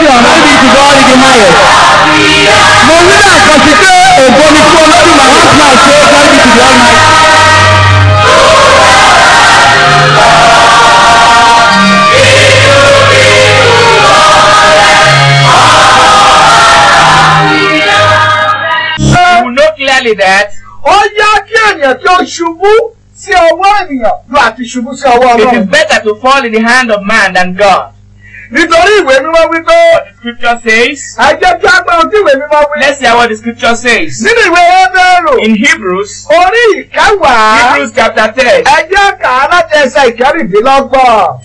lókè ọ̀rọ̀ níbi in the highest. mo lẹ́ẹ̀kan sí pé ògo ni fún olódùmarè láti máa ṣe é. You will know clearly that ó yá kí ènìyàn tí ó ṣubú sí ọwọ́ ènìyàn lọ àti ṣubú sí ọwọ́ it is ọlọ́run. better to fall in the hand of man than God. Nítorí ìwé mímọ́ wípé The scripture says, ẹ jẹ́ kí á gbọ́ ohun tí ìwé mímọ́ wí. let's hear what the scripture says. nínú ìwé Hébérù In Hebrews, orí ìkẹwàá Hebrews chapter 10, ẹ jẹ́ kà á láti ẹsẹ̀ ìkẹrìndínlọ́gbọ̀n.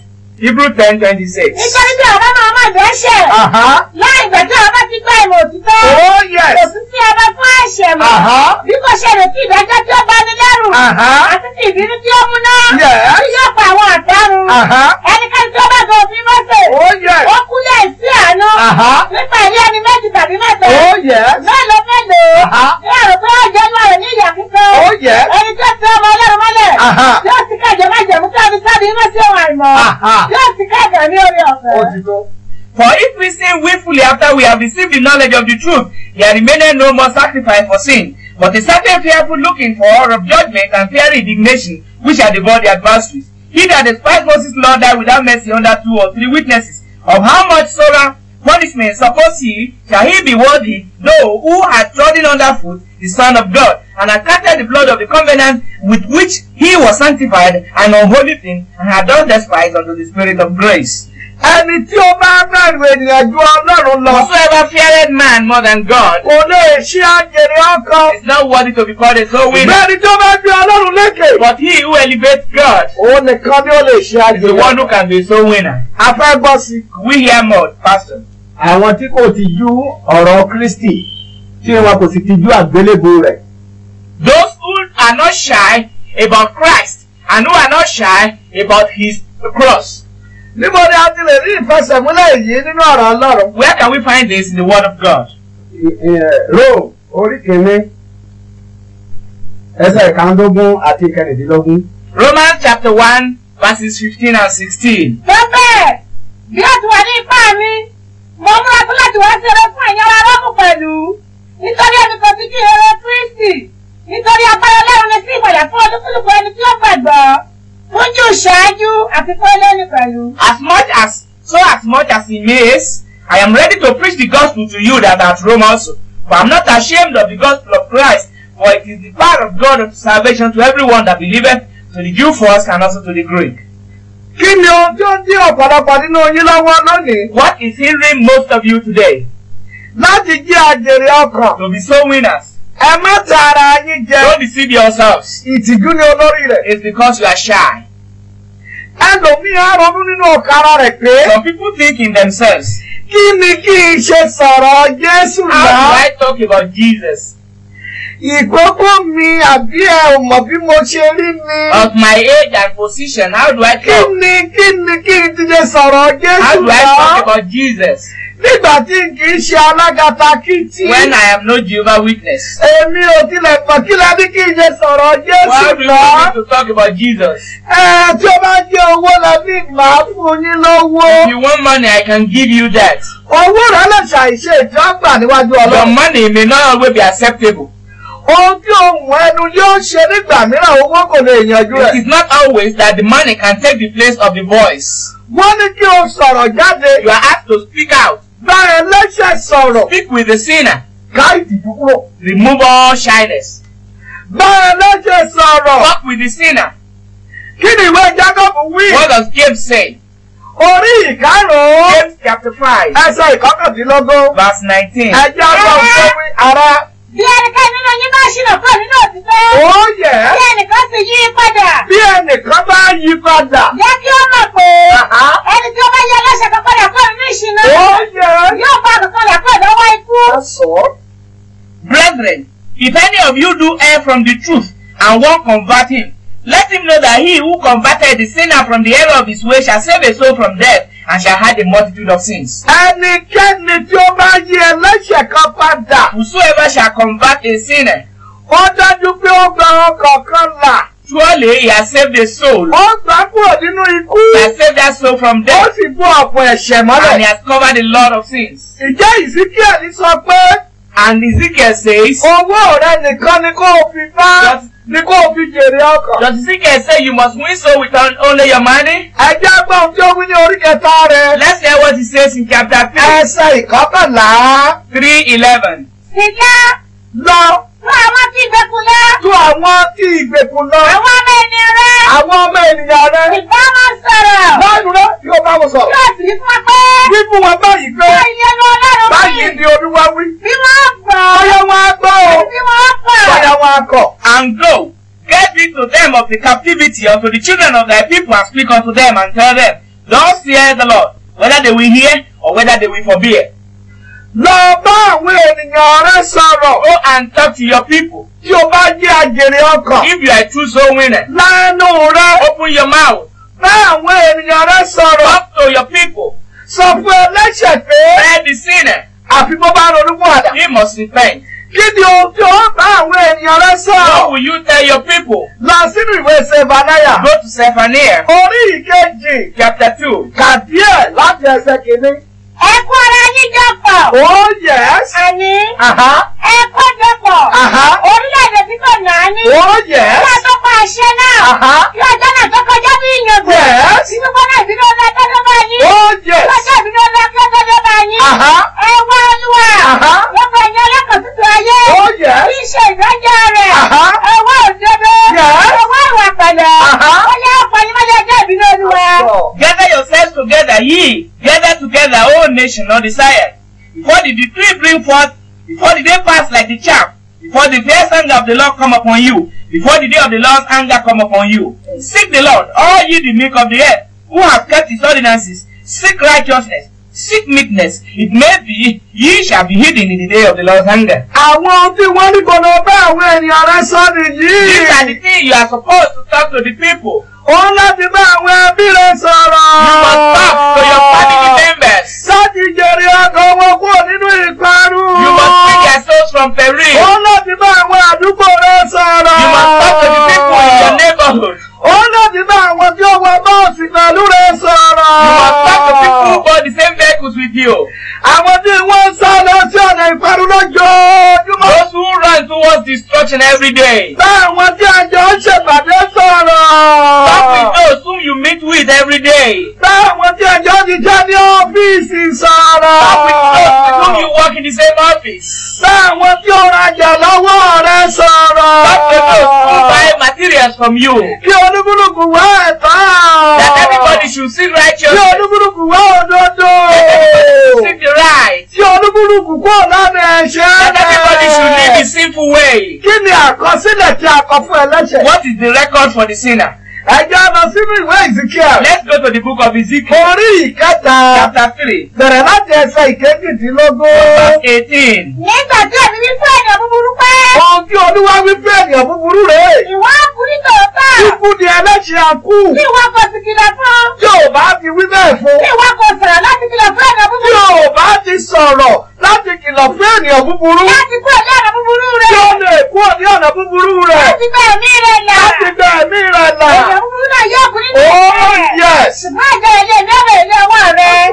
Hebrews 10 26. nítorí bí ọba máa má dẹ́ṣẹ̀ láì gbẹ̀jọ́ ọba ti gbọ́ ìmọ̀ òtítọ́ Oh yes. kò sí sí ọba fún ẹ̀ṣẹ̀ mọ́ bí kò ṣe lè kí ìdájọ́ tí ó bá ní lẹ́rù àti ti ìbínú tí ó múná Yes. tí yóò pa àwọn àtàrun Àhá. ẹnikẹ́ni tí ó bá gan òfin mọ́sẹ̀ Oh yes. ó kú lẹ̀ sí àánú Àhá. Nípa ilé ẹni méjì tàbí mẹ́ta. Oh mélòó mélòó? Ní pé wọ́n jẹ́ inú àrò ní ìyà kíkan Oh ẹni tó ti ọmọ ọlọ́run mọ́lẹ̀. Yóò ti kájọ májẹ̀mú fi sábì mọ́ sí ohun àìmọ́. Yóò ti kájọ ní orí ọ̀fẹ́. ti tó. For if we sin willfully after we have received the knowledge of the truth, there remaineth no more sacrifice for sin, but a certain fearful looking for of judgment and fiery indignation, which shall devour the adversaries. He that despised Moses' law died without mercy under two or three witnesses. Of how much sorrow punishment suppose he shall he be worthy, though who had trodden under foot the Son of God, and had counted the blood of the covenant with which he was sanctified an unholy thing, and had done despise unto the Spirit of grace. ẹni tí ó bá bẹ̀rù ju ọlọ́run lọ Whosoever feareth man more than God kò lè ṣe àjèrè ọkàn. is not worthy to be called a soul winner. bẹ́ẹ̀ni tí ó bá gbé ọlọ́run lékè. But he who elevates God òun nìkan ni ó lè ṣe is the àjèrè one who can be a soul winner. a fẹ́ gbọ́ sí. We hear more, Pastor. Àwọn tí kò tijú ọ̀rọ̀ kristi tí wọn kò sì tijú àgbélébù rẹ̀. Those who are not shy about Christ and who are not shy about his cross. níbo ni a ti lè rí ìfẹsẹ̀múlẹ̀ yìí nínú ọ̀rọ̀ ọlọ́run. Where can we find this in the Word of God? rome orí kìíní ẹsẹ̀ ìkàndógún àti ìkẹrìndínlógún. Romans chapter 1, verses 15 and 16. tó bẹ́ẹ̀ bí ó ti wà ní ipá mi mo múra tó láti wá sí eré fún ẹ̀yin ará rọ́mù pẹ̀lú nítorí ẹni kan ti kí eré kristi nítorí agbára ọlọ́run ní sí ìpàdé fún olúkúlùkù ẹni tí ó gbàgbọ́ fún jù ṣáájú àti pẹ̀lú. As much as, so as much as he mays, I am ready to preach the gospel to you that are at Rome also. For I am not ashamed of the gospel of Christ, for it is the power of God unto salvation to everyone that believeth, to the Jew first and also to the Greek. kí ni ohun tí ó ń dín ọ̀pọ̀lọpọ̀ nínú yín lọ́wọ́ lónìí. What is hindering most of you today láti jẹ́ àjèrè ọkàn. to be soul winners? ẹ má ta ara yín jẹ. Don't deceive yourselves. ìtìjú ni olórí rẹ̀. It's because you are shy. Ẹlòmíì á ronú nínú ọkàn ara rẹ̀ pé Some people think in themselves, kí ni kí n ṣe sọ̀rọ̀ Jésù how do náà. I talk about Jesus? ìkókó mi àbí ẹ ò mọ̀ bí mo ṣe rí ni. Of my age and position, how do I kí talk? ni kí ni kí n ti ṣe sọ̀rọ̀ How Jésù do I talk náà. about Jesus nígbà tí n kì í ṣe alágata kìtì. when I am no Jehovah Witness? èmi ò tilẹ̀ mọ̀ kí la ní kí n ṣe sọ̀rọ̀ Why Jésù do you náà. want me to talk about Jesus? ẹ tí ó bá jẹ́ owó la ní màá fún yín lówó. If you want money, I can give you that. owó rẹ̀ lè ṣàìṣe ìjọba níwájú Your Ọlọ́run. money may not always be acceptable. ohun tí ohun ẹnu yóò ṣe nígbà mìíràn owó kò lè yanjú It ẹ̀. is not always that the money can take the place of the voice. wọ́n ní kí o sọ̀rọ̀ jáde. You are asked to speak out. Bá ẹlẹ́ṣẹ̀ sọ̀rọ̀. Speak with the sinner. ká ìtìjú kúrò. Remove all shyness. bá ẹlẹ́ṣẹ̀ sọ̀rọ̀. Talk with the sinner. kí ni ìwé Jacob wí. What does James say? orí ìkárùn-ún. James chapter 5, ẹsẹ̀ ìkọkàndínlógún. verse 19. ẹjẹ́ ọgbọ́n wí ara. Bí ẹnikẹ́ni nínú yín bá ṣìnà kúrò nínú òtítọ́ ó yẹ. bí ẹnìkan sì yí padà bí ẹnìkan bá yí padà. jẹ́ kí ó mọ̀ pé ẹni tí ó bá yẹ ẹlẹ́ṣẹ̀ kan padà kúrò nínú ìṣìnà ó yẹ. yóò bá àkọ́kọ́ là kúrò lọ́wọ́ ikú. ẹ sọ. Brethren, if any of you do err from the truth and won't convert him, let him know that he who converted the sinner from the error of his way shall save a soul from death and shall hide a multitude of sins. ẹnikẹ́ni tí ó bá yí ẹlẹ́ṣẹ̀ kan padà. Whosoever shall convert a sinner ó dájú pé ó gba ọkọ̀ kan là. Surely he has saved a soul. ó gbà kúrò nínú ikú He has saved that soul from ó death. sì bú ọ̀pọ̀ ẹ̀ṣẹ̀ And he mọ́lẹ̀. has covered a lot of sins. ìjẹ́ ìsíkíẹ̀lì sọ pé And Ezekiel says, owó rẹ nìkan ni kó o fi bá Yes. Ni o fi jèrè ọkàn. Say you must win soul with on- only your money? ẹjẹ́ gbọ́n tí ó wí ní orí kẹta rẹ̀. Let's hear what he says in chapter 3, ẹsẹ̀ ìkọ́kànlá 3 11. Sìgá lọ fún àwọn tí ìgbèkùn lọ. tú àwọn tí ìgbèkùn lọ. Àwọn ọmọ ènìyàn rẹ̀. àwọn ọmọ ènìyàn rẹ. Ìbá wọn sọ̀rọ̀. báyìí rẹ yóò bá wọn sọ̀rọ̀. Yóò sì fún pé. wí fún wọn báyìí pé Báyìí ni Ọlọ́run báyìí wí. ni olúwa wí. Bí wọ́n gbọ́. bóyá wọn á gbọ́ o Bí wọ́n gbọ́. bóyá wọn á kọ̀. And go, get thee to them of the captivity unto the children of thy people, and speak unto them, and tell them, Thus saith the Lord, whether they will hear or whether they will forbear. Lọ bá àwọn ènìyàn rẹ sọ̀rọ̀. Go and talk to your people. tí o bá jẹ́ àjèrè ọkàn. If you are true soul winner, lánàá rẹ open your mouth, bá àwọn ènìyàn rẹ sọ̀rọ̀. talk to your people, sọ fún ẹlẹ́ṣẹ̀ pé tell the sinner, àfi bó bá ronú padà. he must repent. kí ni ohun tí ó bá àwọn ènìyàn rẹ What sọ̀rọ̀? will you tell your people? lọ sínú ìwé Sefanaya. Go to Zephaniah orí ìkejì chapter 2. kà díẹ̀ láti ẹsẹ̀ kìíní. Ẹ kó ara yín jọ pọ̀. oh yes. Àní. aha Ẹ kó jọ pọ̀. aha Orílẹ̀-èdè tí kò náà ní. oh Kí yes. a tó pa àṣẹ náà. aha Kí ọjọ́ náà tó kọjá bí ìyàngbò. Yes. Inú gbọ́dọ̀ ìbínú ọlá tọ́jọ́ bá yín. oh yes. Lọ́jọ́ ìbínú ọlá tọ́jọ́ bá yín. aha Ẹ wá olúwa. Aha. Wọ́n fẹ́ ọlọ́kàn tuntun ayé. oh yes. Kì í ṣe ìdájọ́ rẹ̀. Aha. Ẹ wá òdodo. Yes. Ẹ wá ìwà pẹ̀lẹ́. Aha. Ó yẹ ọ̀pọ̀ yín mọ́jọ́ ọjọ́ ìbínú olúwa. Gather yourselves together, ye, gather together, O nation, on the Zion. Before the decree bring forth, before the day pass like the chaff, before the fierce anger of the Lord come upon you, before the day of the Lord's anger come upon you. Seek the Lord, all ye the meek of the earth, who have kept his ordinances. Seek righteousness, seek meekness. It may be, ye shall be hidden in the day of the Lord's anger. àwọn tí wọ́n ní kò lọ bá àwọn ènìyàn rẹ sọ These are the things you are supposed to talk to the people. Ó láti bá àwọn ẹbí rẹ sọ̀rọ̀. You must talk to your family members. láti jèrè ọkàn wọn kúrò nínú ìparun. You must free their souls from peril. ó láti bá àwọn àdúgbò rẹ sọ̀rọ̀. You must talk to the people in your neighborhood. ó láti bá àwọn tí ó wọ bọ́ọ̀sì pẹ̀lú rẹ sọ̀rọ̀. You must talk to people who bought the same vehicles with you. àwọn tí wọ́n ń sá lọ sí ọ̀nà ìparun lójoojúmọ́. Towards destruction every day. bá àwọn tí àjọ ń ṣèpàdé sọ̀rọ̀. Talk with those whom you meet with every day. bá àwọn tí àjọ ti jẹ́ ní ọ́fíìsì sọ̀rọ̀. Talk with those with whom you work in the same office. bá àwọn tí ó rajà lọ́wọ́ rẹ sọ̀rọ̀. Talk to those who buy materials from you. kí olúkúlùkù wá ẹ̀tọ́. That everybody should seek kí righteousness. olúkúlùkù wá òdodo. Seek the right. Olúkúlùkù kúrò lọ́nà ẹ̀ṣẹ̀ That everybody should live rẹ̀. the sinful way. kí ni àkọsílẹ̀ tí a kọ fún ẹlẹ́ṣẹ̀? What is the record for the sinner? ẹ jẹ́ lọ sínú ìwé Ezekiel. Let's go to the book of Ezekiel, orí ìkẹta. chapter 3, bẹ̀rẹ̀ láti ẹsẹ̀ ìkejìdínlógún. verse 18. Nígbà tí èmi wí fún ènìyàn búburú. Ohun tí olúwa wí fún ènìyàn búburú rèé. Ìwọ kú ní tòótọ́. ikú ni ẹlẹ́ṣẹ̀ àkú. Tí ìwọ kò sì kìlọ̀ fún. tí ò bá ti wí bẹ́ẹ̀ fún. Tí ìwọ kò sọ̀rọ̀ láti kìlọ̀ fún ènìyàn tí búburú. ò bá ti sọ̀rọ̀ láti kìlọ̀ fún ènìyàn búburú. Láti kú ẹ̀dá ọ̀nà búburú tí rẹ̀. ó lè kú òní ọ̀nà búburú rẹ̀. Láti gbé ẹ̀mí rẹ̀ là. láti gba ẹ̀mí rẹ̀ là. Ènìyàn búburú náà yóò kú nínú oh ìṣẹ́. yes. Ṣùgbọ́n àjọ ilé mi ọ̀rọ̀ ilé ọwọ́ rẹ̀.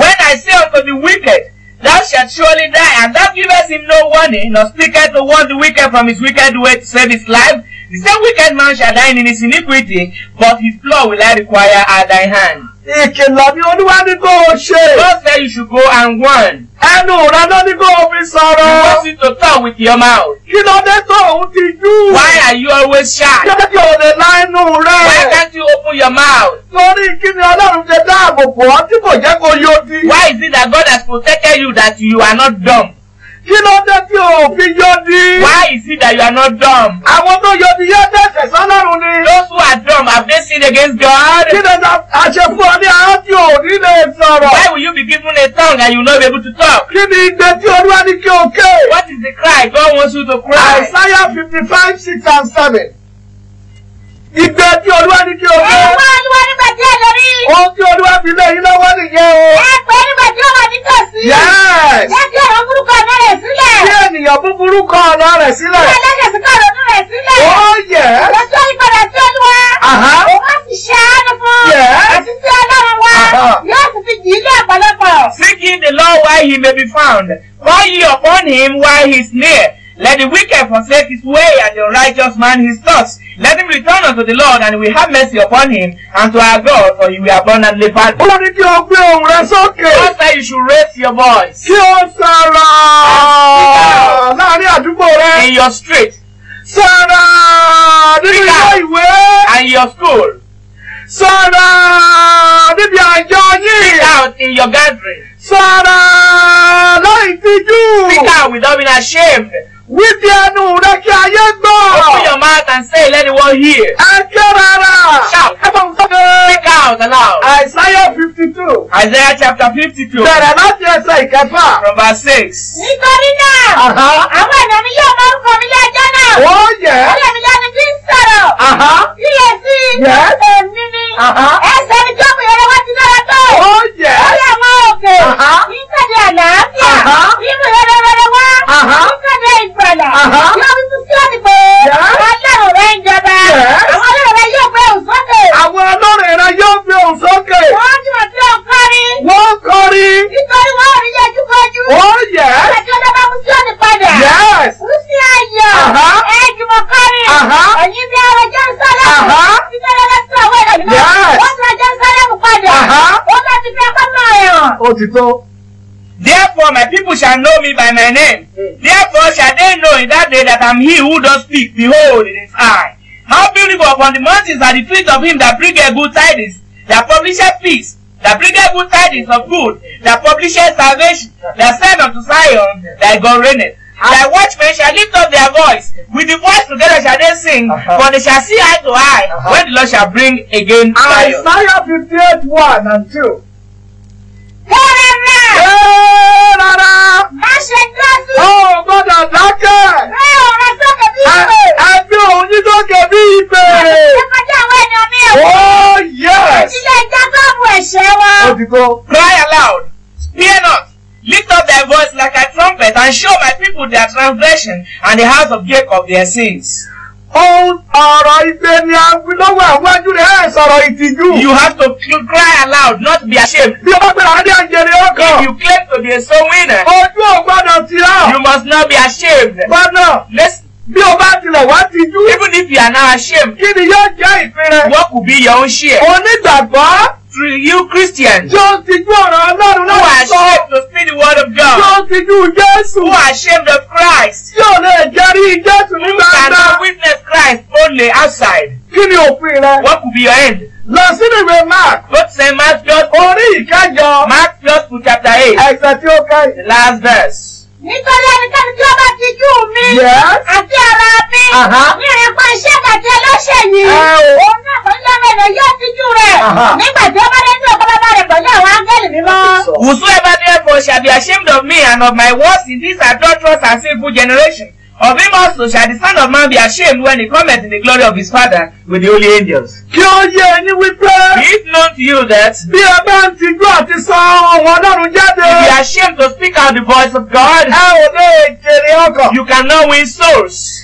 When I say unto the wicked, Thou shalt surely die, and thou givest him no warning, nor speakest to warn the wicked from his wicked way to save his life, the same wicked man shall die in his iniquity, but his blood will I require at thy hand. Ìkìlọ̀ ni olúwa ní kó o ṣe. God said you should go and warn. ẹnu rẹ ló ní kó o fi sọ̀rọ̀. you to talk with your mouth. kí ló dé tó òun ti jú. Why are you always shy? jẹ́ kí o lè la inú Why can't you open your mouth? torí kí ni ọlọ́run ṣe dáàbò bò ọ́ tí kò jẹ́ kó yóò Why is it that God has protected you that you are not dumb? Kí ló dé tí o fi yóò Why is it that you are not dumb? àwọn tó yóò yé tẹ̀sẹ̀ sọ́lọ́run ni. Those who are dumb, have they sinned against God? kí ni àṣẹ fún ọ ní àwọn tí ò ní lè sọ̀rọ̀. Why will you be given a tongue and you not be able to talk? kí ni igbe tí olúwa ní kí o ké. What is the cry God wants you to cry? Isaiah fifty five six and seven. Igbe tí Olúwa ní kí o gbé. Ẹ̀wọ́ Olúwa nígbà tí ẹ lórí. Ohun tí Olúwa fi lé yín lọ́wọ́ nìyẹn o. Ẹ̀pẹ́ nígbà tí ó wà ní tòsí. Yẹ́s. Kí ọ̀rọ̀ burúkú ọ̀nà rẹ̀ sílẹ̀. Kí ènìyàn búburú kọ ọ̀nà rẹ̀ sílẹ̀. Kí ẹlẹ́ṣẹ̀ sí kọ̀ ọ̀nà rẹ̀ sílẹ̀. Oh, ó yẹ. Lọ́jọ́ ìpadà sí Olúwa. Ó má sì ṣe àánú fún. Àti sí Ọlọ́run wa. Yóò sì fi jì ní ọ̀pọ̀lọpọ̀. Seek the Lord while he may be found. Call ye upon him while He's near. Let the wicked forsake his way and the righteous man his thoughts. Let him return unto the Lord and he will have mercy upon him and to our God for he will abundantly pardon. Ó ní kí o gbé ohùn rẹ sókè. God said you should raise your voice Kí o sọ̀rọ̀ láàárín àdúgbò rẹ. in your street Sọ̀rọ̀ nínú ilé ìwé. and your school. Sọ̀rọ̀ níbi àjọ Speak yín. out in your gathering. Sọ̀rọ̀ láì tijú. Speak out without being ashamed. Bí ẹnu rẹ kí ayé gbọ́. Open your mouth and say, let the world hear. Ẹ ké rárá. Shout. Ẹ bá ń sọ́kè. Speak out aloud. Àìsáyà fifty two. Isaiah chapter 52 Bẹ̀rẹ̀ láti ẹsẹ̀ ìkẹfà. from verse 6. nítorí náà àwọn ènìyàn mi yóò máa ń kọ mi lẹ́jọ́ náà. Ó yẹ. Ọlọ́ mi lẹ́nu tí ń sọ̀rọ̀. Àhá. Kíyèsí. Yes. Èmi ni. Àhá. ó. Therefore, my people shall know me by my name. Mm. Therefore, shall they know in that day that I am he who does speak. Behold, it is I. How beautiful upon the mountains are the feet of him that bringeth good tidings, that publisheth peace, that bringeth good tidings of good, that publisheth salvation, that said unto Zion, Thy God reigneth. Ah. Thy watchmen shall lift up their voice, with the voice together shall they sing, uh-huh. for they shall see eye to eye, uh-huh. when the Lord shall bring again ah, Zion. Isaiah 58 1 and two. Ó gbọ́dọ̀ dákẹ́. Rẹ́ ọ̀rọ̀ sókè bí Ẹ ìwé. ẹ gbé òun yín sókè bí ìpè. Ṣé kọjá àwọn ènìyàn mi ẹ̀wọ̀? Oh yes. Ilé Jákọ́bù ẹ̀ṣẹ̀ wa. Ó ti. Cry aloud, fear not, lift up thy voice like a trumpet, and show my people their transgression, and the house of Jacob their sins. Ọ̀rọ̀ ìgbé ni a wí lọ́wọ́ àwájú rẹ̀ ẹ̀ sọ̀rọ̀ ìtìjú. You have to cry aloud, not be ashamed. Bí o bá gbéra adé àjẹrè If ọkàn. you claim to be a soul winner, Ojú ò gbọ́dọ̀ ti rà. you must not be ashamed. Gbọ́dọ̀. Listen, Bí o bá tilẹ̀ wá tijú. even if you are not ashamed, Kí ni yóò jẹ́ ìpín rẹ̀? what could be your own share? Onígbàgbọ́ you Christians tijú ọ̀rọ̀ Ọlọ́run who are náà sọ. ashamed to speak the word of God, tijú Jésù. who are ashamed of Christ, Tí ò lè jẹ́rí Jésù ní who gbangba. cannot witness Christ only outside, Kí ni òfin rẹ̀? what could be your end? Lọ sínú ìwé Mark. Go to St. Mark just Orí ìkẹjọ. Mark to chapter 8, Ẹsẹ̀ tí ó kẹ́yìn. the last verse. Nítorí ẹnikẹ́ni tí ó bá ti jú mi. Àti ara mi. Ní ìrìnpa iṣẹ́ kàtí ẹlọ́ṣẹ̀ yìí. Òun náà pẹ̀lú lọ́wọ́ ènìyàn yóò ti jú rẹ̀. Nígbà tí ó bá dé ní ọ̀pọ̀ bàbá rẹ̀ pẹ̀lú àwọn áńgẹ́lì mímọ́. Whosoever therefore shall be ashamed of me and of my words in this adulterous and sinful generation, of him also shall the Son of Man be ashamed when he cometh in the glory of his Father with the holy angels. Kí ó yé ẹni wípé Be it known to you that bí ẹ bá ń tijú àti sọ ọ̀hún Ọlọ́run jáde. you are ashamed to speak out the voice of God, Ẹ ò lè jèrè ọkàn. you cannot win souls.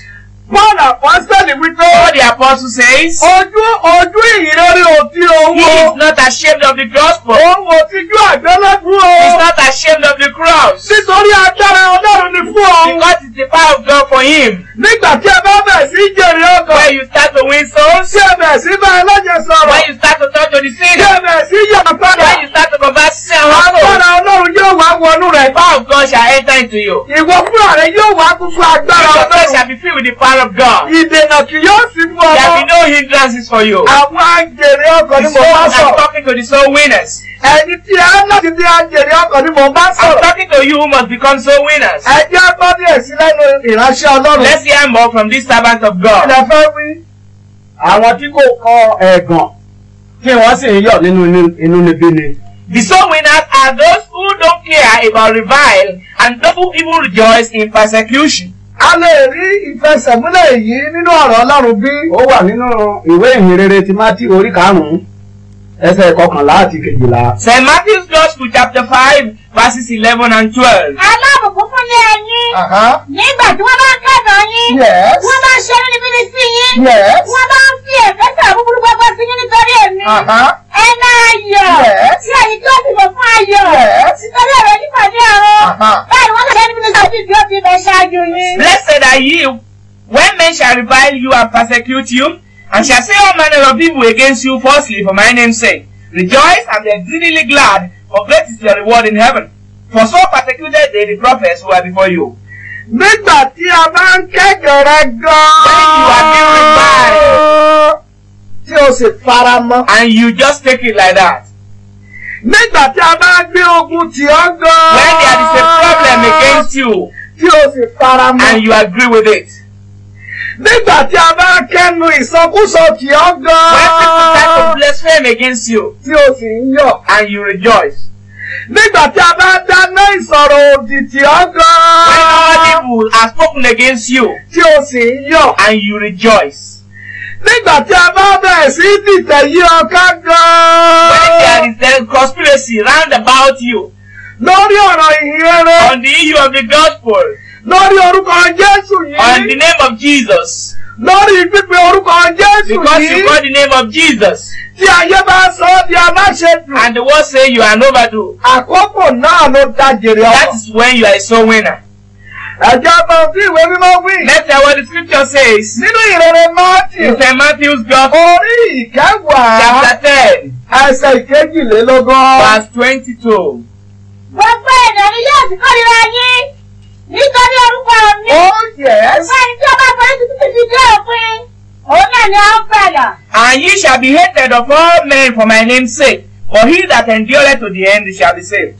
Paul Apọ́sítẹ́lì wípé What the apostle says, ojú ojú ìrere òtí he owó. is not ashamed of the gospel. Òun ò tijú àgbélébú He is o. not ashamed of the cross. Nítorí agbára Ọlọ́run ni fún òun. Because it's the power of God for him. Nígbà tí ẹ bá bẹ̀ sí jèrè ọkàn. When you start to win souls, Tí ẹ bẹ̀ sí bá ẹlẹ́jẹ̀ sọ̀rọ̀. when you start to talk to the Tí sinner, ẹ bẹ̀ sí yà padà. when you start to convert sin and souls, Agbára Ọlọ́run yóò wá wọnú rẹ̀. the power of God shall enter into you. Ìwọ fúnra rẹ̀ yóò wá kúkú agbára Your faith Ọlọ́run. shall be filled with the power of God. Ìdènà kì yóò sí fún There ọmọ. be no hindrances for you. Àwọn àjèrè ọkàn ni The mo bá I'm sọ̀rọ̀. talking to the soul winners. Ẹni tí ẹ láti di àjèrè ọkàn ni mo bá I'm sọ̀rọ̀. talking to you who must become soul winners. Ẹ jẹ́ gbọ́ díẹ̀ sí lẹ́nu ìránṣẹ́ Ọlọ́run. Let's hear more from this servant of God. Ilẹ̀ fẹ́ wí. àwọn tí kò kọ ẹ̀gàn tí wọ́n sì ń yọ̀ nínú inú níbí ni. The soul winners are those who don't care about revile and those who even rejoice in persecution. A lè rí ìfẹsẹ̀múlẹ̀ yìí nínú ọ̀rọ̀ Ọlọ́run bí. ó wà nínú ìwé ìhìnrere ti mátí orí karùn-ún ẹsẹ̀ kọkànlá àti kejìlá. St. Matthew's Gospel chapter 5 verses 11 and 12. Alábùkún fún ní ẹyin. Nígbà tí wọ́n bá ń kẹ́gàn yín. Yes. Wọ́n bá ń ṣe níbi sí yín. Yes. Wọ́n bá ń fi ẹ̀fẹ́ sàbúrú gbogbo sí yín nítorí èmi. Ẹ ayọ̀. Yes. Tí ẹ̀yin tí ó sì mọ̀ fún ayọ̀. Yes. Nítorí ọ̀rọ̀ yìí pàdé ọ̀rọ̀. Aha. Báyìí wọ́n ṣe níbi nígbà tí ìdíwọ́ ti bẹ̀ ṣáájú yín. Ye when men shall revile you and persecute you, and shall say all manner of evil against you falsely for my name's sake. Rejoice and be exceedingly glad, for great is your reward in heaven. For so persecuted they the prophets who are before you. nígbà tí a bá ń kẹ́gàn rẹ When you are being gan-an tí o sì fara mọ́. And you just take it like that. nígbà tí a bá gbé ogun tì ọ́ gan-an When there is a problem against you, tí o sì fara mọ́. and you agree with it. nígbà tí a bá kẹ́nu ìsọkúsọ tì ọ́ When people try to gan-an blaspheme against you, tí o sì ń yọ̀. and you rejoice. nígbà tí a bá dáná ìsọ̀rọ̀ òdì tì ọ́ When all gan-an evil are spoken against you, tí o sì ń yọ̀. and you rejoice. nígbà tí a bá bẹ̀rẹ̀ sí dìtẹ̀ yí ọká When there gan-an is a conspiracy round about you, lórí ọ̀rọ̀ ìhìnrere on the issue of the gospel, lórí orúkọ Jésù on the yìí name of Jesus, lórí pípe orúkọ Jésù because you yìí call the name of Jesus, tí ayé bá sọ ọ́ di aláṣejù and the word say you are overdo, àkókò náà ló da jèrè that is when you are a soul winner. ẹ̀jẹ̀ mọ̀ tí ìwé mímọ́ wí. Let's hear what the scripture says nínú ìrere Mátíù. in St. Matthew's Gospel, orí ìkẹwàá. chapter 10, ẹsẹ̀ ìkejìlélógún. verse 22. Gbogbo ènìyàn ni yóò sì kórìíra yín. Nítorí orúkọ mi. ó yẹ Ṣùgbọ́n ẹni tí ó bá borí títí títí dé òpin. Òun náà ni a ń gbàlà. And ye shall be hated of all men for my name's sake, but he that endureth to the end shall be saved.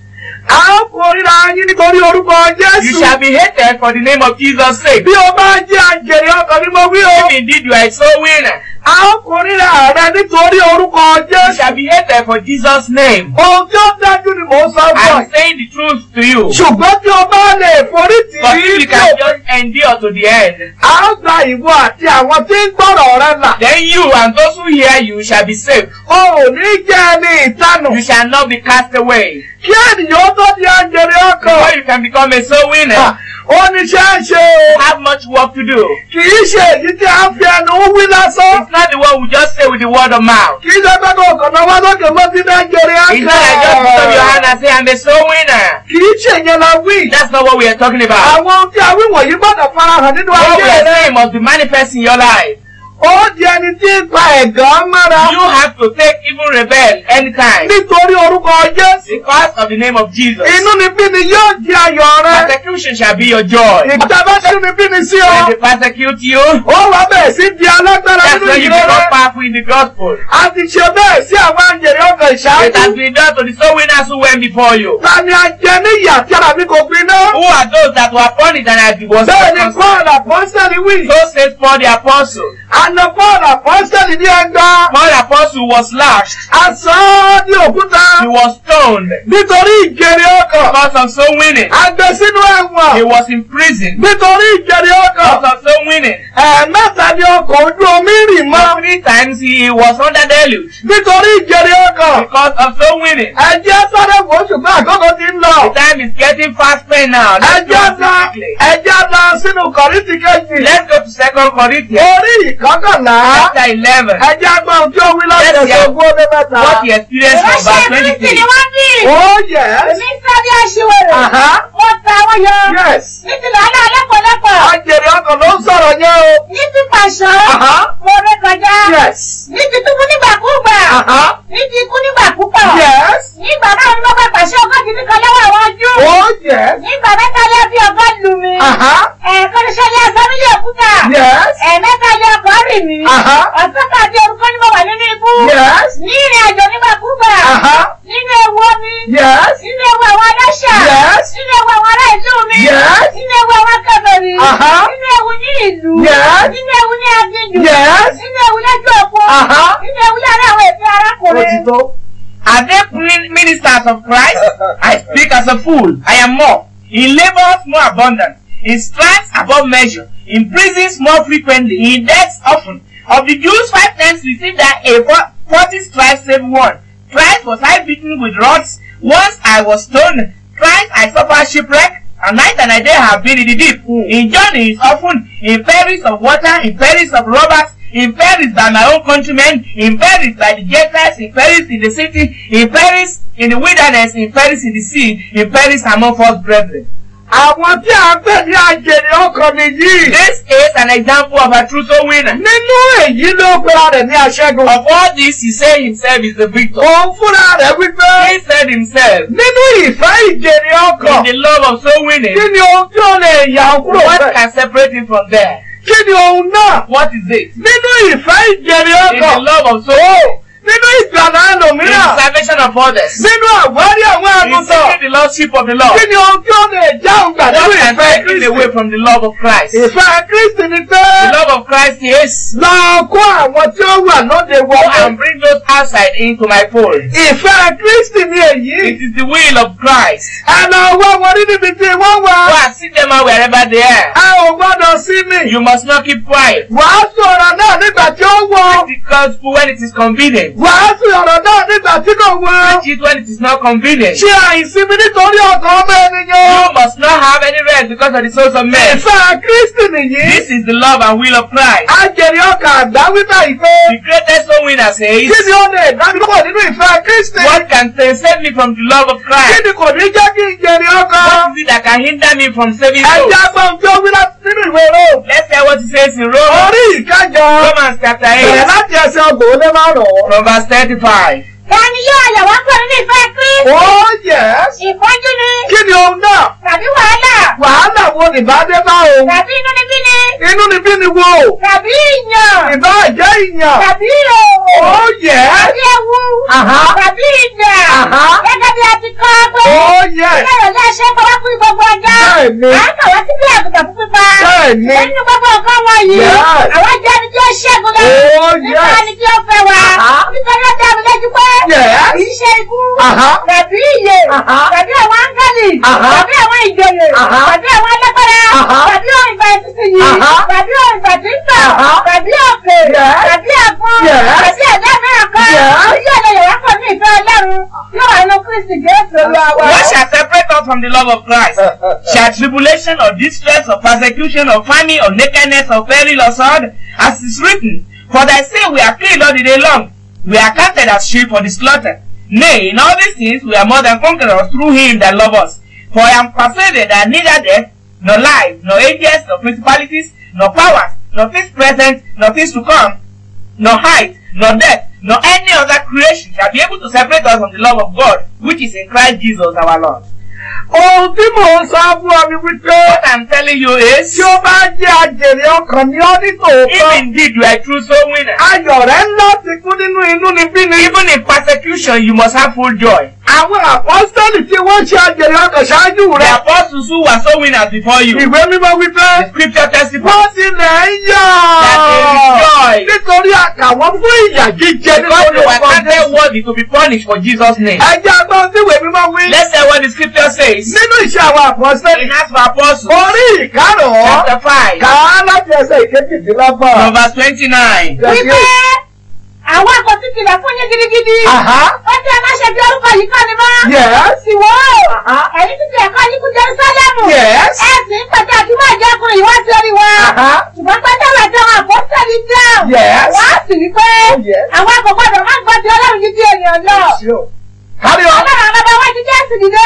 a ó kórìíra yín nítorí orúkọ You Jésù. shall be hated for the name of Jesus' sake. bí o bá jẹ́ àjèrè ọkàn ni mo wí o. If indeed you are a soul winner, a ó kórìíra rẹ nítorí orúkọ you Jésù. shall be hated for Jesus' name. ohun tí ó dájú ni mò ń sọ fún I'm ọ. saying the truth to you. ṣùgbọ́n tí o bá lè forí tì But í if you can just endure to the end, a ó gba ìwọ àti àwọn tí ń gbọ́rọ̀ rẹ là. then you and those who hear you shall be saved. o ò ní jẹ́ ẹni ìtanù. You shall not be cast away. Kí ènìyàn tó di àjèrè ọkàn. Before you can become a soul winner, ó ní ṣe é ṣe o. have much work to do. kì í ṣe èyí tí a fi ẹnu wí lásán. It's not the one we just say with the word of mouth. kì í ṣe pé kò kàn náà wá lókè mọ́ sí nàìjíríà It's not like just put up your hand and say, I'm a soul winner. kì í ṣe yẹn la wí. That's not what we are talking about. àwọn tí a wí wọ̀nyí gbọ́dọ̀ farahàn nínú What we ayé are rẹ. saying must be manifest in your life. Ó di ẹni tí ń pa ẹ̀gàn mọ́ra. You have to take even rebel anytime nítorí orúkọ Jésù. because of the name of Jesus. inú ni bí ni yóò di ayọ̀ rẹ. Persecution shall be your joy. ìgbà bá ṣe ni bí ni sí When ọ. they persecute you, ó wá bẹ̀rẹ̀ sí di alágbára that's nínú when you ìrere. become powerful in the gospel. a ti ṣe bẹ́ẹ̀ sí àwọn àjèrè ọkàn It has ìṣáájú. been done to the soul winners who went before you. ta ni a jẹ níyà tí ara mi kò gbiná. Who are those that were punished and had was bẹ́ẹ̀ ni Paul apọ́sítẹ́lì wí. So says Paul the apostle. Àna Paul apọ́sítẹ́lì ní ẹgbàá. Paul the apostle was lashed. a sọ ní òkúta. He was stoned nítorí ìjèrè ọkàn. because of soul winning. a gbé sínú He ẹ̀wọ̀n. was in prison nítorí ìjèrè ọkàn. because of soul winning. ẹ̀ẹ̀mẹ́ta ni ọkọ̀ ojú omi rì mọ́. Three times he was under deluge nítorí ìjèrè ọkàn. because of soul winning. ẹjẹ́ sáré wò ṣùgbọ́n àkókò ti ń lọ. The time is getting fast spent now. Ẹjẹ́ lọ ẹjẹ́ lọ sínú kọ̀rìtì kejì. Let's go to Second Corinthians orí ìkọ́kànlá. chapter eleven. ẹjẹ́ gbọ́n tí ó wí lọ́sẹ̀ Yes, yeah. sógún ó lé mẹ́ta. What he experienced from Ìránṣẹ́ verse Kristi twenty-three. ni wọ́n bí. ó yẹ. Èmi sáré. Àhá. Wọ́n ta wọ́n yọ. yes. Ní ti làálàá lọ́pọ̀lọpọ̀. ajèrè ọkàn ló ń sọ̀rọ̀ yẹn o. Ní ti. Àhá. Mo ré kọjá. yes. Ní ti túbú nígbàkúgbà. Ní ti ikú nígbàkúgbà. yes. Nígbà náà mo bá pàṣẹ ọgọ́jì nìkan lọ́wọ́ àwọn Júù. ó yẹ. Nígbà mẹ́ta lé bí ọgọ́ lù mí. Àhá. Ẹ̀ẹ̀kan ṣe ní ẹsẹ̀ mi lè òkúta. yes. Ẹ̀ẹ̀mẹ́ta lé ọkọ̀ rì mí. Àhá. Ọ̀sán kàdé orúkọ ni mo wà nínú ikú. yes. Ní ìrìn àjò nígbàkúgbà. Nínú ewu omi. yes. Nínú ewu àwọn aláṣà. Yes. Nínú ewu àwọn ará ìlú mi. Yes. Nínú ewu àwọn akẹ́bẹ̀rì. Nínú ewu ní ìlú. Yes. Nínú ewu ní aginjù. Yes. Nínú ewu lójú òpó. Nínú ewu lára àwọn ètò arákùnrin. Are they min- ministers of Christ? I speak as a fool. I am more. In labors more abundant. In stripes above measure. In prisons more frequently. In deaths often. Of the Jews five times received that a fo- forty stripes save one. Thrice was I beaten with rods. Once I was stoned. Thrice I suffered shipwreck. And night and a day have been in the deep. In journeys often. In perils of water. In perils of robbers. in Paris by my own countrymen, in Paris by the Gentiles, in Paris in the city, in Paris in the wilderness, in Paris in the sea, in Paris among false brethren. Àwọn tí a pè ní àjèrè ọkàn nìyí. This is an example of a true soul winner. nínú èyí ló pera rẹ̀ ní aṣẹ́gun. Of all this, he said himself is the victor. òun fúnra rẹ̀ wípé He said himself, nínú ìfẹ́ ìjèrè in ọkàn the love of soul winning, kí ni ohun tí ó lè yà ọ́ kúrò what bẹ́ẹ̀? can separate him from there? kí ni ohun náà? What is it? nínú ìfẹ́ ìjèrè In the ọkàn love of soul, nínú ìgbàlá in the ẹlòmíràn salvation of others, nínú àwárí àwọn in àgùntàn seeking the lordship of the Lord. kí ni ohun tí ó lè já òun gbà nínú What can ìfẹ́ take it Kristi? away from the love of Christ? The ìfẹ́ Kristi ni pé love of Christ is lọ kó àwọn tí ó wà lóde go wọlé. and bring those outside into my fold. ìfẹ́ Kristi ni èyí. It is the will of Christ. ẹ lọ wá wọn níbi tí wọ́n Go wà. and see them out wherever they are. ẹ ò gbọ́dọ̀ sí mi. You must not keep quiet. wàásù ọ̀rọ̀ náà nígbà tí ó wọ. The gospel when it is convenient. Wàásù ọ̀rọ̀ náà nígbà tí kò wọ. Preach it when it is not convenient. ṣe àìsinmi nítorí ọkàn ọmọ ènìyàn. You must not have any rest because of the souls of men. ìfẹ́ Kristi nìyí. This is the love and will of Christ. ajẹ̀rì ọkàn àgbà wípé ìfẹ́. The greatest soul winner kí says, ni ó lè dánilọ́wọ́ nínú ìfẹ́ Kristi? What can save me from the love of kí Christ? ni kò ní jẹ́ kí n jẹ̀rì ọkàn? What is it that can hinder me from saving souls? ẹja gbọ́n tí ó wí láti nínú ìwé Róòmù. Let's hear what it says in Romans, orí ìkẹjọ. Romans chapter bẹ̀rẹ̀ 8, láti ẹsẹ̀ ọgbọ̀n ó lé márùn-ún. Verse 35. Tani yóò yà wá kúrò nínú ìfẹ́ Kristi? Oh yes. Ìfọ́jú ni Kí ni ohun náà? tàbí wàhálà Wàhálà wo ni bá dé bá òun? tàbí inúnibíni Inú ni bí ni wo? tàbí ìyàn Ìbá jẹ́ ìyàn. tàbí òwò Oh yes. tàbí ewu Aha. tàbí ìjà Aha. gẹ́gẹ́ bí a ti kọ́ pé Oh yes. ilé ìrọ̀lẹ́ ṣe kọ́ wá fún gbogbo ọjọ́ Bẹ́ẹ̀ni. à ń kàwé sí bí àgùntàn fún pípa Bẹ́ẹ̀ni. nínú gbogbo nǹkan wọ̀nyí Yes. àwọn jẹ́ ẹni tí ó ṣẹ́gun lọ nípa yes. ẹni tí ó fẹ́ wa Aha. nítorí ó dá mi lójú pé Yes. kì í ṣe ikú Aha. tàbí ìyè Aha. tàbí àwọn áńgẹ́lì Aha. tàbí àwọn ìjòyè Aha. tàbí àwọn alágbára Aha. tàbí ohun ìgbà ìsinsìnyí Aha. tàbí ohun ìgbà tí ń bọ̀ Aha. tàbí òkè Yes. tàbí ẹ̀fọn Yes. tàbí ẹ̀dá mìíràn kan Yes. èyí ò lè yẹ wá pọ̀ ní ìfẹ́ Ọlọ́run yóò wà nínú Kristi Jésù Olúwa wa. What shall separate us from the love of Christ? Shall tribulation or distress or persecution or famine or nakedness or peril or sword? As it is written, For thy sake we are killed all the day long. We are counted as sheep for the slaughter. Nay, in all these things we are more than conquerors through him that love us. For I am persuaded that neither death, nor life, nor angels, nor principalities, nor powers, nor things present, nor things to come, nor height, nor depth, nor any other creation shall be able to separate us from the love of God, which is in Christ Jesus our Lord. Ohun tí mò ń sọ fún ọ ni wípé What I'm telling you is, tí ó bá jẹ́ àjèrè ọkàn ní ọ́ ní tòótọ́. if indeed you are true soul winner, Ayọ̀ rẹ̀ ńlá ti kú nínú inú ni bí ni. even in persecution, you must have full joy. Àwọn àpọ́sítẹ́lì tí wọ́n ṣe àjèrè ọkàn ṣáájú The rẹ̀. apostles who were soul winners before you, Ìwé mímọ́ wípé the scripture testifies wọ́n tilẹ̀ ń yọ̀. that they rejoice Nítorí àkàwọ́ fún ìyà jíjẹ because they were counted worthy to be punished for Jesus' name. Ẹjẹ́ agbọ́n tí ìwé mímọ́ wí. Let's hear what the scripture says Nínú iṣẹ́ àwọn àpọ́sítẹ́lì. in Acts of Apostles, Orí ìkárọ̀ chapter 5, kà á láti ẹsẹ̀ ìkejìdínlọ́gbọ̀n. verse 29. wípé àwọn àkọsí kìlọ̀ fún yín gidigidi ó tí ẹ má ṣe bí orúkọ yìí kọ́ni mọ́. Yes. sì Àhá. ẹ̀yin ẹ̀kọ́ yín kú Jerúsálẹ́mù. Ẹ sì ń pẹ̀tẹ́ àdúrà ìjọkùnrin yìí wá sí orí wa. Ṣùgbọ́n pẹ́tẹ́ wà tí àpọ́sítẹ́lì dáhùn. Yes. wọ́n á sì wí pé yes. àwọn àgbọ̀gbọ́dọ̀ má gbọ́ ti Ọlọ́run jíjí ènìyàn lọ. Kárí ọ. Ọlọ́run bàbá wá jíjẹ́ sì dìde.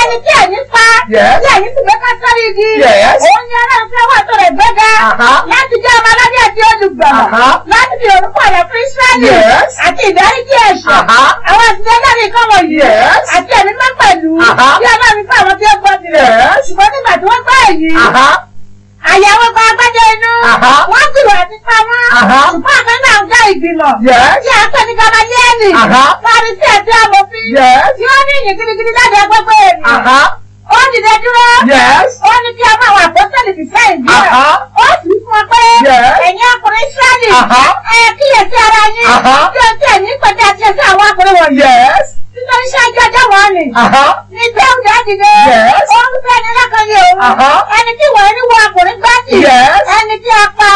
ẹni tí ẹ̀yin pa tí ẹ̀yin sì gbé ká sórí igi. Òun ni Ọlọ́run fẹ́ wà tó rẹ̀ gbẹ́gà. Láti jẹ́ ọmọ aládé àti olùgbàlà. Láti fi orúkọ rẹ̀ fún Ísírẹ́lì. Àti ìdáríjì ẹ̀ṣẹ̀. Àwọn àtijọ́ lẹ́rìí kan wọ̀nyí. Yes. àti ẹ̀mí mọ́ pẹ̀lú. Bí Ọlọ́run fún àwọn tí ó gbọ́ tirẹ̀. Ṣùgbọ́n nígbà tí wọ́n gbọ́ èyí. Àyàwó gba agbájọ inú. Wọ́n gbìyànjú àti pa wọ́n. Àhá. ṣùgbọ́n àgbẹ̀ náà ń dá ìgbìmọ̀. Yes. tí a pè ní Gamalieli. Àhá. Farisí àti amòfin. Yes. tí wọ́n ní ìyìn gidigidi láti agbègbè ènìyàn. Àhá. ó dìde dúró. Ó ní kí a máa wà apọ́sẹ̀lì fi sẹ́yìn bí ẹ̀. Àhá. ó sì fún ọ pé. Ẹ̀yin ọkùnrin Ísírẹ́lì. Ẹ kíyèsí ara yín. Tí o tí ẹ̀yin pẹ̀tẹ́ àti ẹ̀sẹ̀ àwọn ọkùnrin wọ̀nyí. Yes. nítorí ṣáájú ọjọ́ wọn ni. Ní dìde. Yes. ó ń fẹ́ ní lọ́kàn ní òun. Ẹni tí wọ́n ní wọ ọkùnrin gbá. Yes. ẹni tí a pa.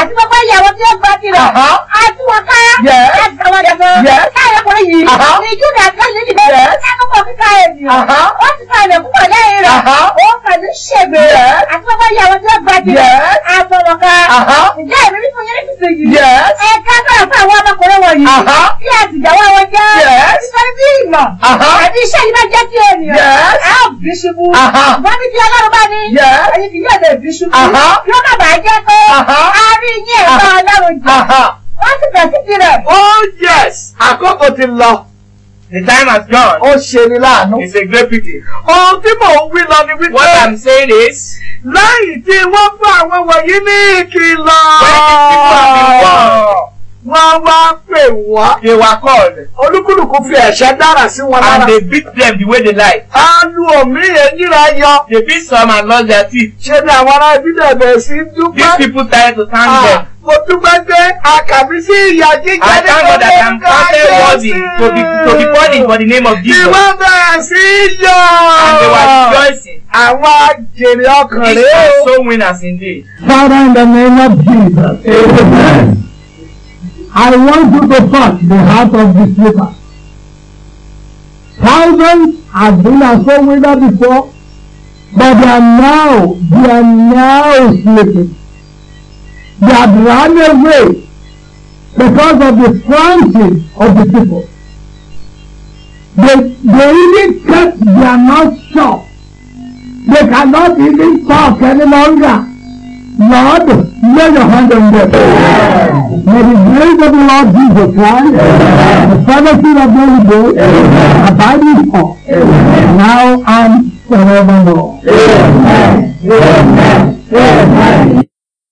Àti gbogbo ìyàwó tí ó gbá sí rẹ̀. Àti wọn ká. Àti àwọn ẹ̀fọ́. Káyọ̀ ọkùnrin yìí. Ní Júdà kẹ́lí dìde. Yes. ẹnu kọ̀ kíkà ènìyàn. Ó ti fa ilẹ̀ púpọ̀ lẹ́yìn rẹ̀. Ó pẹ̀lú ṣègbè. Yes. àti gbogbo ìyàwó tí ó gbá sí rẹ̀. Àtọ̀wọ̀ ká. Ǹjẹ́ wí fún yín nísinsìnyí. Kí wọn. Aha. Àbí iṣẹ́ yìí bá jẹ́ sí ènìyàn. Ó bí ṣubú. Wọ́n ní bí Ọlọ́run bá ní. Ẹyin kì yóò lè bí ṣubú. Kí ó má bàa jẹ́ pé. A rí yín ẹ̀ka Ọlọ́run. Aha. Wọ́n sì bẹ̀ sí tirẹ̀. Oh yes! Àkókò ti lọ. The time has gone. Ó ṣe ni láàánú. It's a great pity. Ohun tí mò ń wí lọ ni wípé. What I'm saying is, Lẹ́yìn tí wọ́n fún àwọn wọ̀nyí ní ìkìlọ̀. these people have been warned, Wọ́n wá pè wọ́n. they were called Olúkúlùkù fi ẹ̀ṣẹ̀ dára sí wọn lára. and they beat them the way they like. Á lu eyín rẹ̀ yọ. They beat some and lost their teeth. Ṣé ni àwọn ará ibi dẹ̀bẹ̀ sí These dúpẹ́? people tried to thank Ah, them. Mo dúpẹ́ pé àkàbí sí ìyà jíjẹ I thank God that I'm counted worthy to be to be punished for the name of Jesus. Ìwọ́n bẹ̀rẹ̀ sí yọ. And they were rejoicing. Àwọn àjèrè ọkàn These rèé are o. so winners indeed. Father, in the name of Jesus, amen. I want you to touch the heart of the sleeper. Thousands have been a soul winner before, but they are now, they are now sleeping. They have run away because of the frantic of the people. They, they even kept their mouth shut. They cannot even talk any longer. Lord, lay your hand on them. May the grace of the Lord Jesus Christ, the fellowship of the Holy Ghost, abide with us now and forevermore. Amen. Amen.